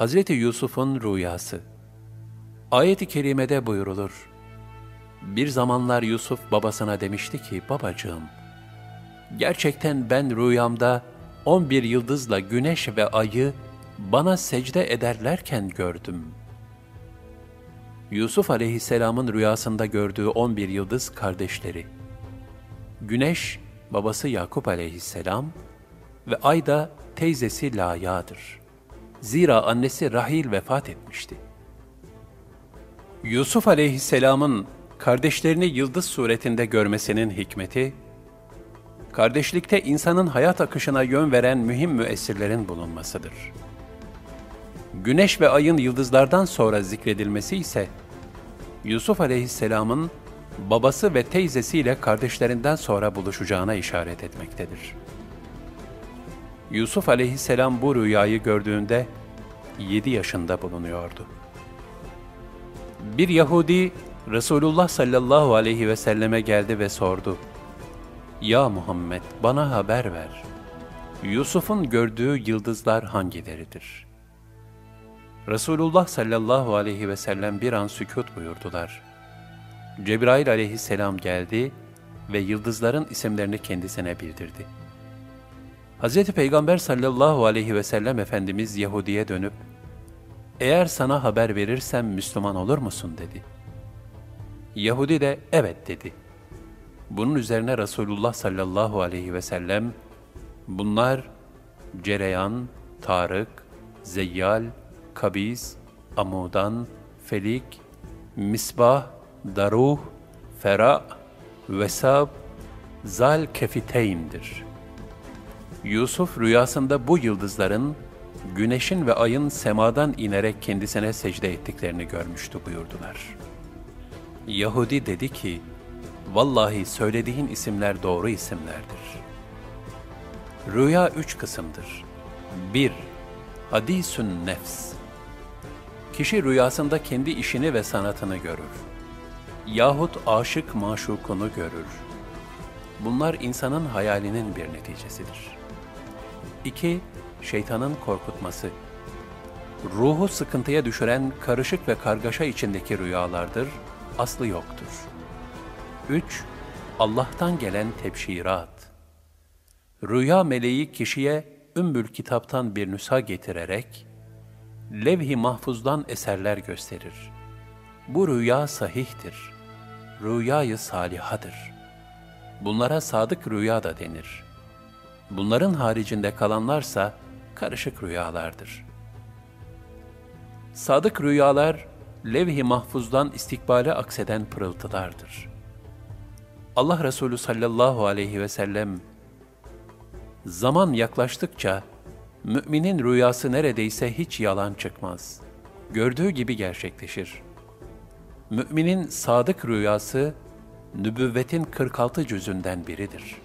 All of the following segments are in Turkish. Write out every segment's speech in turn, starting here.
Hazreti Yusuf'un rüyası Ayet-i kerimede buyurulur. Bir zamanlar Yusuf babasına demişti ki, babacığım, gerçekten ben rüyamda on bir yıldızla güneş ve ayı bana secde ederlerken gördüm. Yusuf aleyhisselamın rüyasında gördüğü on bir yıldız kardeşleri. Güneş, babası Yakup aleyhisselam ve ay da teyzesi Laya'dır. Zira annesi Rahil vefat etmişti. Yusuf aleyhisselamın kardeşlerini yıldız suretinde görmesinin hikmeti, kardeşlikte insanın hayat akışına yön veren mühim müessirlerin bulunmasıdır. Güneş ve ayın yıldızlardan sonra zikredilmesi ise, Yusuf aleyhisselamın babası ve teyzesiyle kardeşlerinden sonra buluşacağına işaret etmektedir. Yusuf aleyhisselam bu rüyayı gördüğünde 7 yaşında bulunuyordu. Bir Yahudi Resulullah sallallahu aleyhi ve selleme geldi ve sordu. Ya Muhammed bana haber ver. Yusuf'un gördüğü yıldızlar hangileridir? Resulullah sallallahu aleyhi ve sellem bir an sükut buyurdular. Cebrail aleyhisselam geldi ve yıldızların isimlerini kendisine bildirdi. Hz. Peygamber sallallahu aleyhi ve sellem Efendimiz Yahudi'ye dönüp, eğer sana haber verirsem Müslüman olur musun dedi. Yahudi de evet dedi. Bunun üzerine Resulullah sallallahu aleyhi ve sellem, bunlar Cereyan, Tarık, Zeyyal, Kabiz, Amudan, Felik, Misbah, Daruh, Fera, Vesab, Zal Kefiteyn'dir. Yusuf rüyasında bu yıldızların güneşin ve ayın semadan inerek kendisine secde ettiklerini görmüştü buyurdular. Yahudi dedi ki, Vallahi söylediğin isimler doğru isimlerdir. Rüya üç kısımdır. 1. Hadisün nefs. Kişi rüyasında kendi işini ve sanatını görür. Yahut aşık maşukunu görür. Bunlar insanın hayalinin bir neticesidir. 2 şeytanın korkutması. Ruhu sıkıntıya düşüren karışık ve kargaşa içindeki rüyalardır, aslı yoktur. 3. Allah'tan gelen tebşirat. Rüya meleği kişiye ümbül kitaptan bir nüsha getirerek, levh-i mahfuzdan eserler gösterir. Bu rüya sahihtir. Rüyayı salihadır. Bunlara sadık rüya da denir. Bunların haricinde kalanlarsa, karışık rüyalardır. Sadık rüyalar, levh-i mahfuzdan istikbale akseden pırıltılardır. Allah Resulü sallallahu aleyhi ve sellem, zaman yaklaştıkça, müminin rüyası neredeyse hiç yalan çıkmaz. Gördüğü gibi gerçekleşir. Müminin sadık rüyası, nübüvvetin 46 cüzünden biridir.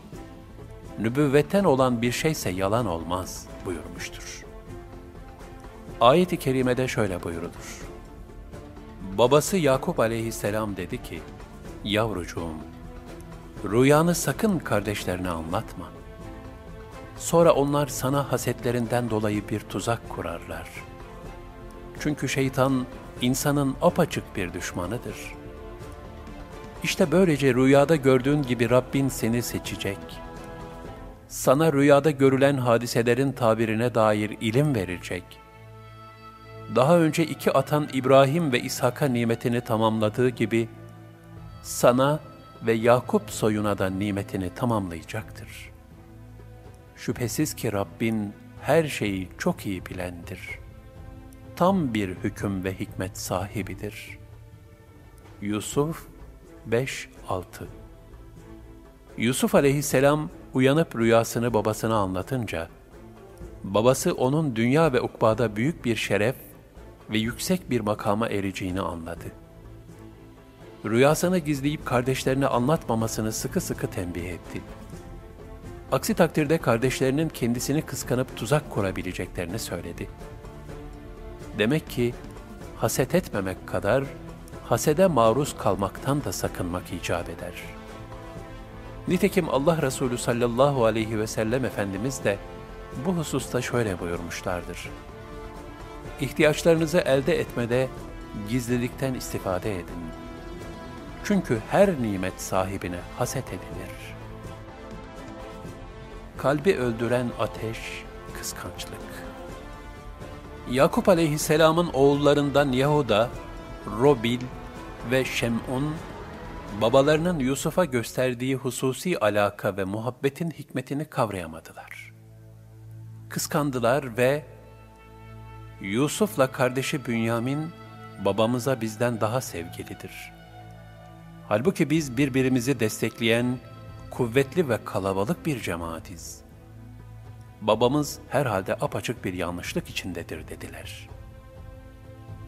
Nübüvvetten olan bir şeyse yalan olmaz.'' buyurmuştur. Ayet-i kerimede şöyle buyurulur. Babası Yakup aleyhisselam dedi ki, Yavrucuğum, rüyanı sakın kardeşlerine anlatma. Sonra onlar sana hasetlerinden dolayı bir tuzak kurarlar. Çünkü şeytan insanın apaçık bir düşmanıdır. İşte böylece rüyada gördüğün gibi Rabbin seni seçecek.'' Sana rüyada görülen hadiselerin tabirine dair ilim verecek. Daha önce iki atan İbrahim ve İshak'a nimetini tamamladığı gibi, sana ve Yakup soyuna da nimetini tamamlayacaktır. Şüphesiz ki Rabbin her şeyi çok iyi bilendir. Tam bir hüküm ve hikmet sahibidir. Yusuf 5-6 Yusuf aleyhisselam uyanıp rüyasını babasına anlatınca, babası onun dünya ve ukbada büyük bir şeref ve yüksek bir makama ereceğini anladı. Rüyasını gizleyip kardeşlerine anlatmamasını sıkı sıkı tembih etti. Aksi takdirde kardeşlerinin kendisini kıskanıp tuzak kurabileceklerini söyledi. Demek ki haset etmemek kadar hasede maruz kalmaktan da sakınmak icap eder.'' Nitekim Allah Resulü sallallahu aleyhi ve sellem Efendimiz de bu hususta şöyle buyurmuşlardır. ihtiyaçlarınızı elde etmede gizlilikten istifade edin. Çünkü her nimet sahibine haset edilir. Kalbi öldüren ateş, kıskançlık. Yakup aleyhisselamın oğullarından Yahuda, Robil ve Şem'un, babalarının Yusuf'a gösterdiği hususi alaka ve muhabbetin hikmetini kavrayamadılar. Kıskandılar ve Yusuf'la kardeşi Bünyamin, babamıza bizden daha sevgilidir. Halbuki biz birbirimizi destekleyen, kuvvetli ve kalabalık bir cemaatiz. Babamız herhalde apaçık bir yanlışlık içindedir dediler.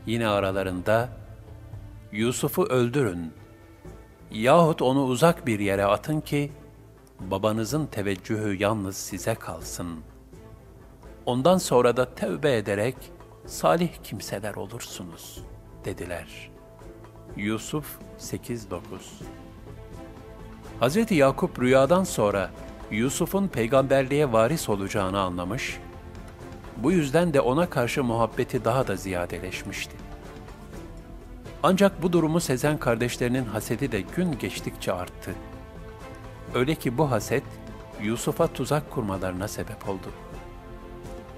Yine aralarında, Yusuf'u öldürün yahut onu uzak bir yere atın ki, babanızın teveccühü yalnız size kalsın. Ondan sonra da tevbe ederek salih kimseler olursunuz, dediler. Yusuf 8-9 Hz. Yakup rüyadan sonra Yusuf'un peygamberliğe varis olacağını anlamış, bu yüzden de ona karşı muhabbeti daha da ziyadeleşmişti. Ancak bu durumu sezen kardeşlerinin hasedi de gün geçtikçe arttı. Öyle ki bu haset Yusuf'a tuzak kurmalarına sebep oldu.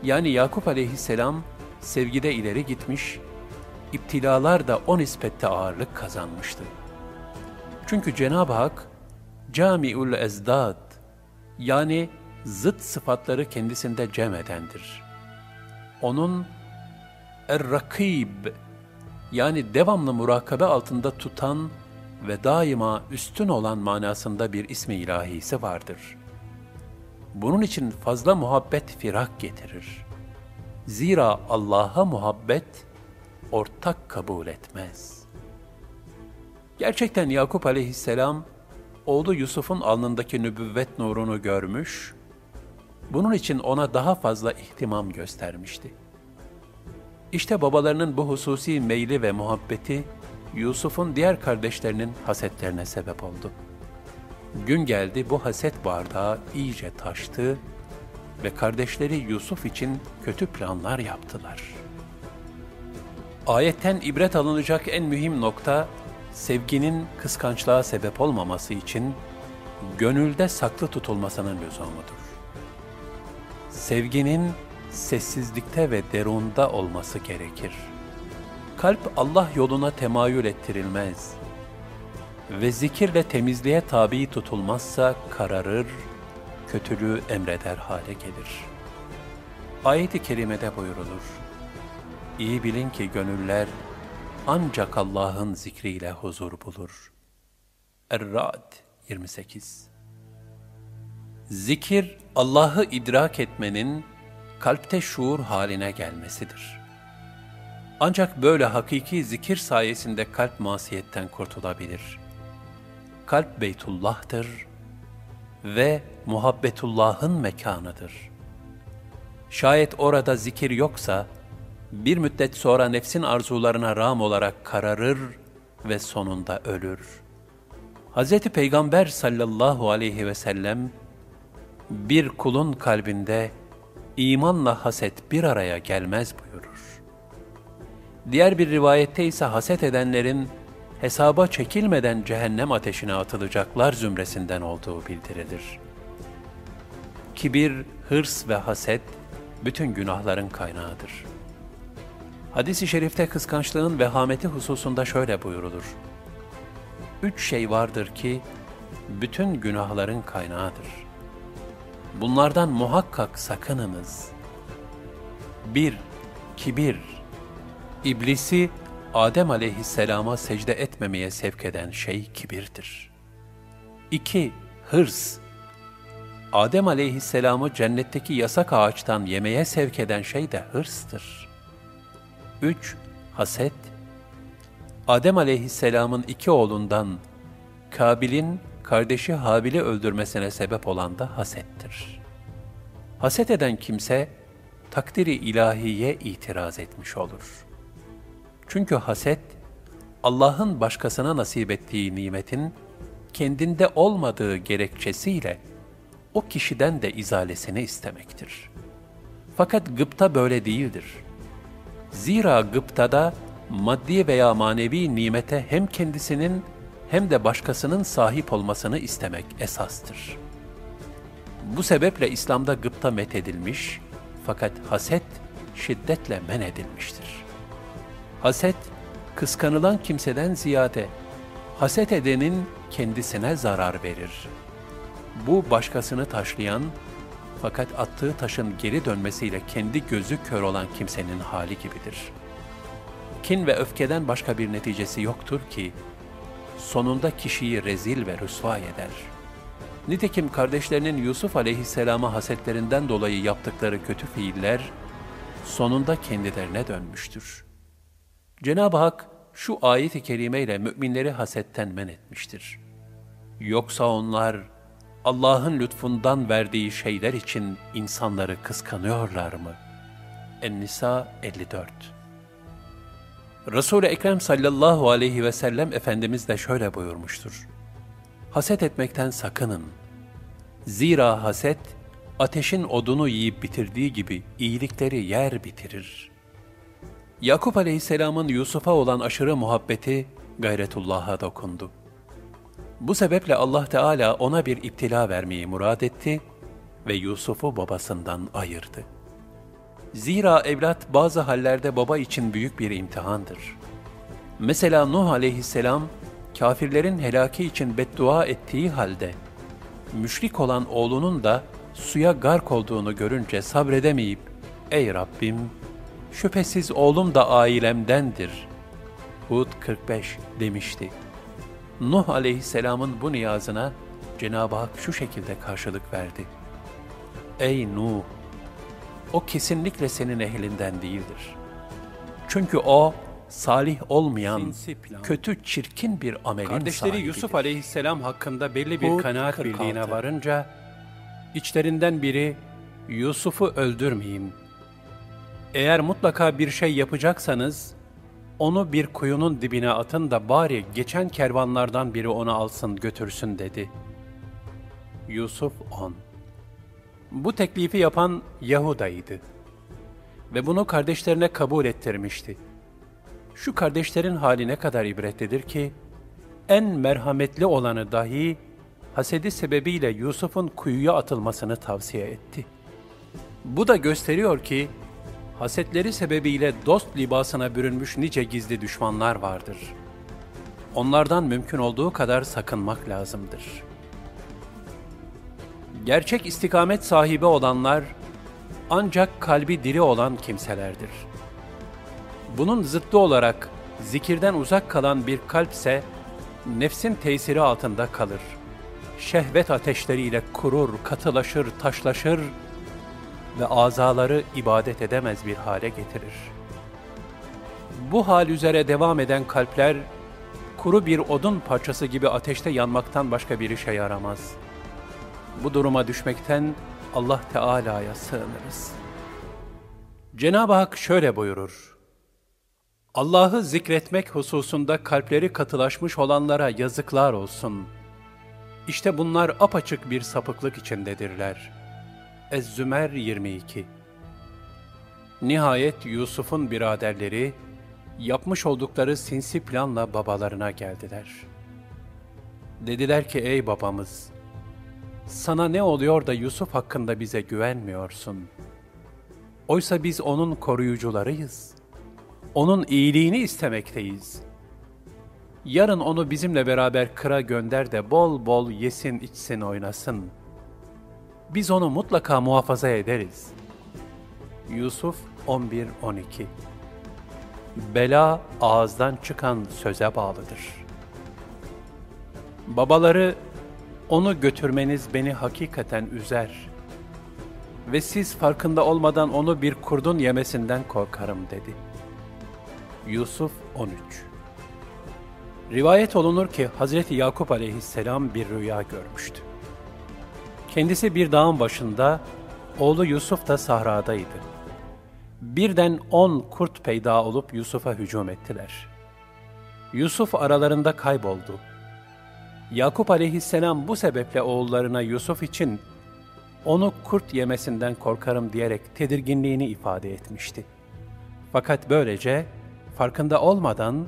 Yani Yakup aleyhisselam sevgide ileri gitmiş, iptilalar da o nispette ağırlık kazanmıştı. Çünkü Cenab-ı Hak, Cami'ül Ezdad, yani zıt sıfatları kendisinde cem edendir. Onun Er-Rakib, yani devamlı murakabe altında tutan ve daima üstün olan manasında bir ismi ilahisi vardır. Bunun için fazla muhabbet firak getirir. Zira Allah'a muhabbet ortak kabul etmez. Gerçekten Yakup aleyhisselam, oğlu Yusuf'un alnındaki nübüvvet nurunu görmüş, bunun için ona daha fazla ihtimam göstermişti. İşte babalarının bu hususi meyli ve muhabbeti, Yusuf'un diğer kardeşlerinin hasetlerine sebep oldu. Gün geldi bu haset bardağı iyice taştı ve kardeşleri Yusuf için kötü planlar yaptılar. Ayetten ibret alınacak en mühim nokta, sevginin kıskançlığa sebep olmaması için gönülde saklı tutulmasının lüzumudur. Sevginin sessizlikte ve derunda olması gerekir. Kalp Allah yoluna temayül ettirilmez ve zikirle temizliğe tabi tutulmazsa kararır, kötülüğü emreder hale gelir. Ayet-i kerimede buyurulur. İyi bilin ki gönüller ancak Allah'ın zikriyle huzur bulur. Er-Ra'd 28 Zikir, Allah'ı idrak etmenin kalpte şuur haline gelmesidir. Ancak böyle hakiki zikir sayesinde kalp masiyetten kurtulabilir. Kalp Beytullah'tır ve muhabbetullah'ın mekanıdır. Şayet orada zikir yoksa, bir müddet sonra nefsin arzularına ram olarak kararır ve sonunda ölür. Hz. Peygamber sallallahu aleyhi ve sellem, bir kulun kalbinde imanla haset bir araya gelmez buyurur. Diğer bir rivayette ise haset edenlerin hesaba çekilmeden cehennem ateşine atılacaklar zümresinden olduğu bildirilir. Kibir, hırs ve haset bütün günahların kaynağıdır. Hadis-i şerifte kıskançlığın vehameti hususunda şöyle buyurulur. Üç şey vardır ki bütün günahların kaynağıdır. Bunlardan muhakkak sakınınız. 1. Kibir İblisi Adem aleyhisselama secde etmemeye sevk eden şey kibirdir. 2. Hırs Adem aleyhisselamı cennetteki yasak ağaçtan yemeye sevk eden şey de hırstır. 3. Haset Adem aleyhisselamın iki oğlundan Kabil'in kardeşi Habil'i öldürmesine sebep olan da hasettir. Haset eden kimse, takdiri ilahiye itiraz etmiş olur. Çünkü haset, Allah'ın başkasına nasip ettiği nimetin, kendinde olmadığı gerekçesiyle, o kişiden de izalesini istemektir. Fakat gıpta böyle değildir. Zira gıptada maddi veya manevi nimete hem kendisinin hem de başkasının sahip olmasını istemek esastır. Bu sebeple İslam'da gıpta methedilmiş fakat haset şiddetle men edilmiştir. Haset, kıskanılan kimseden ziyade, haset edenin kendisine zarar verir. Bu başkasını taşlayan, fakat attığı taşın geri dönmesiyle kendi gözü kör olan kimsenin hali gibidir. Kin ve öfkeden başka bir neticesi yoktur ki, sonunda kişiyi rezil ve rüsva eder. Nitekim kardeşlerinin Yusuf aleyhisselama hasetlerinden dolayı yaptıkları kötü fiiller, sonunda kendilerine dönmüştür. Cenab-ı Hak şu ayet-i kerimeyle müminleri hasetten men etmiştir. Yoksa onlar Allah'ın lütfundan verdiği şeyler için insanları kıskanıyorlar mı? En-Nisa 54 Resul-i Ekrem sallallahu aleyhi ve sellem Efendimiz de şöyle buyurmuştur. Haset etmekten sakının. Zira haset, ateşin odunu yiyip bitirdiği gibi iyilikleri yer bitirir. Yakup aleyhisselamın Yusuf'a olan aşırı muhabbeti gayretullah'a dokundu. Bu sebeple Allah Teala ona bir iptila vermeyi murad etti ve Yusuf'u babasından ayırdı. Zira evlat bazı hallerde baba için büyük bir imtihandır. Mesela Nuh aleyhisselam, kafirlerin helaki için beddua ettiği halde, müşrik olan oğlunun da suya gark olduğunu görünce sabredemeyip, ''Ey Rabbim, şüphesiz oğlum da ailemdendir.'' Hud 45 demişti. Nuh aleyhisselamın bu niyazına Cenab-ı Hak şu şekilde karşılık verdi. Ey Nuh! O kesinlikle senin ehlinden değildir. Çünkü o, salih olmayan, kötü, çirkin bir amelin Kardeşleri sahibidir. Yusuf aleyhisselam hakkında belli bir Hud kanaat 46. birliğine varınca, içlerinden biri, Yusuf'u öldürmeyin. Eğer mutlaka bir şey yapacaksanız, onu bir kuyunun dibine atın da bari geçen kervanlardan biri onu alsın götürsün dedi. Yusuf 10 Bu teklifi yapan Yahuda'ydı ve bunu kardeşlerine kabul ettirmişti. Şu kardeşlerin hali ne kadar ibretlidir ki, en merhametli olanı dahi hasedi sebebiyle Yusuf'un kuyuya atılmasını tavsiye etti. Bu da gösteriyor ki, hasetleri sebebiyle dost libasına bürünmüş nice gizli düşmanlar vardır. Onlardan mümkün olduğu kadar sakınmak lazımdır. Gerçek istikamet sahibi olanlar, ancak kalbi diri olan kimselerdir. Bunun zıttı olarak zikirden uzak kalan bir kalpse, nefsin tesiri altında kalır. Şehvet ateşleriyle kurur, katılaşır, taşlaşır ve azaları ibadet edemez bir hale getirir. Bu hal üzere devam eden kalpler, kuru bir odun parçası gibi ateşte yanmaktan başka bir işe yaramaz. Bu duruma düşmekten Allah Teala'ya sığınırız. Cenab-ı Hak şöyle buyurur. Allah'ı zikretmek hususunda kalpleri katılaşmış olanlara yazıklar olsun. İşte bunlar apaçık bir sapıklık içindedirler. Ez-Zümer 22 Nihayet Yusuf'un biraderleri, yapmış oldukları sinsi planla babalarına geldiler. Dediler ki ey babamız, sana ne oluyor da Yusuf hakkında bize güvenmiyorsun? Oysa biz onun koruyucularıyız. Onun iyiliğini istemekteyiz. Yarın onu bizimle beraber kıra gönder de bol bol yesin içsin oynasın. Biz onu mutlaka muhafaza ederiz. Yusuf 11-12 Bela ağızdan çıkan söze bağlıdır. Babaları onu götürmeniz beni hakikaten üzer ve siz farkında olmadan onu bir kurdun yemesinden korkarım dedi. Yusuf 13 Rivayet olunur ki Hazreti Yakup aleyhisselam bir rüya görmüştü. Kendisi bir dağın başında, oğlu Yusuf da sahradaydı. Birden on kurt peyda olup Yusuf'a hücum ettiler. Yusuf aralarında kayboldu. Yakup aleyhisselam bu sebeple oğullarına Yusuf için onu kurt yemesinden korkarım diyerek tedirginliğini ifade etmişti. Fakat böylece farkında olmadan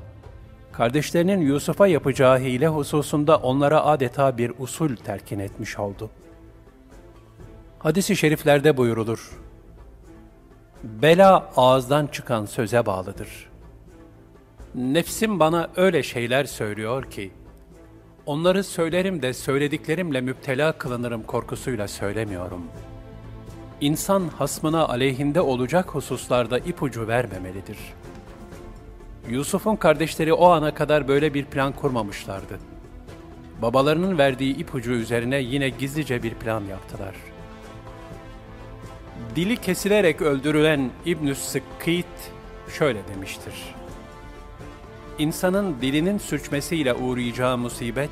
kardeşlerinin Yusuf'a yapacağı hile hususunda onlara adeta bir usul terkin etmiş oldu. Hadis-i şeriflerde buyurulur. Bela ağızdan çıkan söze bağlıdır. Nefsim bana öyle şeyler söylüyor ki, onları söylerim de söylediklerimle müptela kılınırım korkusuyla söylemiyorum. İnsan hasmına aleyhinde olacak hususlarda ipucu vermemelidir. Yusuf'un kardeşleri o ana kadar böyle bir plan kurmamışlardı. Babalarının verdiği ipucu üzerine yine gizlice bir plan yaptılar.'' dili kesilerek öldürülen İbn-i Sıkkit şöyle demiştir. İnsanın dilinin sürçmesiyle uğrayacağı musibet,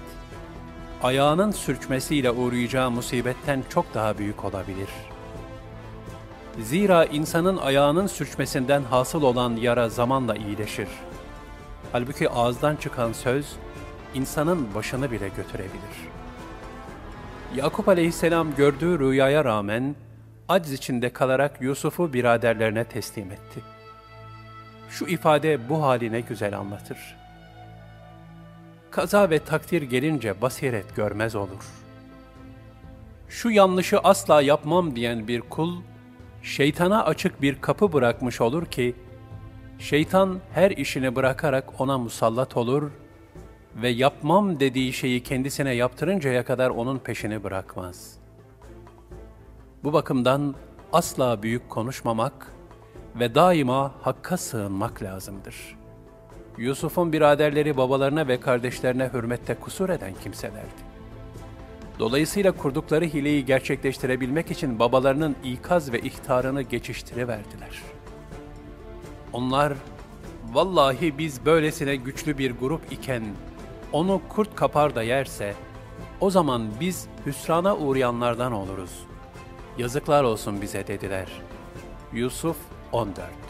ayağının sürçmesiyle uğrayacağı musibetten çok daha büyük olabilir. Zira insanın ayağının sürçmesinden hasıl olan yara zamanla iyileşir. Halbuki ağızdan çıkan söz, insanın başını bile götürebilir. Yakup aleyhisselam gördüğü rüyaya rağmen, acz içinde kalarak Yusuf'u biraderlerine teslim etti. Şu ifade bu haline güzel anlatır. Kaza ve takdir gelince basiret görmez olur. Şu yanlışı asla yapmam diyen bir kul, şeytana açık bir kapı bırakmış olur ki, şeytan her işini bırakarak ona musallat olur ve yapmam dediği şeyi kendisine yaptırıncaya kadar onun peşini bırakmaz.'' Bu bakımdan asla büyük konuşmamak ve daima hakka sığınmak lazımdır. Yusuf'un biraderleri babalarına ve kardeşlerine hürmette kusur eden kimselerdi. Dolayısıyla kurdukları hileyi gerçekleştirebilmek için babalarının ikaz ve ihtarını geçiştiriverdiler. Onlar, vallahi biz böylesine güçlü bir grup iken onu kurt kapar da yerse, o zaman biz hüsrana uğrayanlardan oluruz.'' Yazıklar olsun bize dediler. Yusuf on that.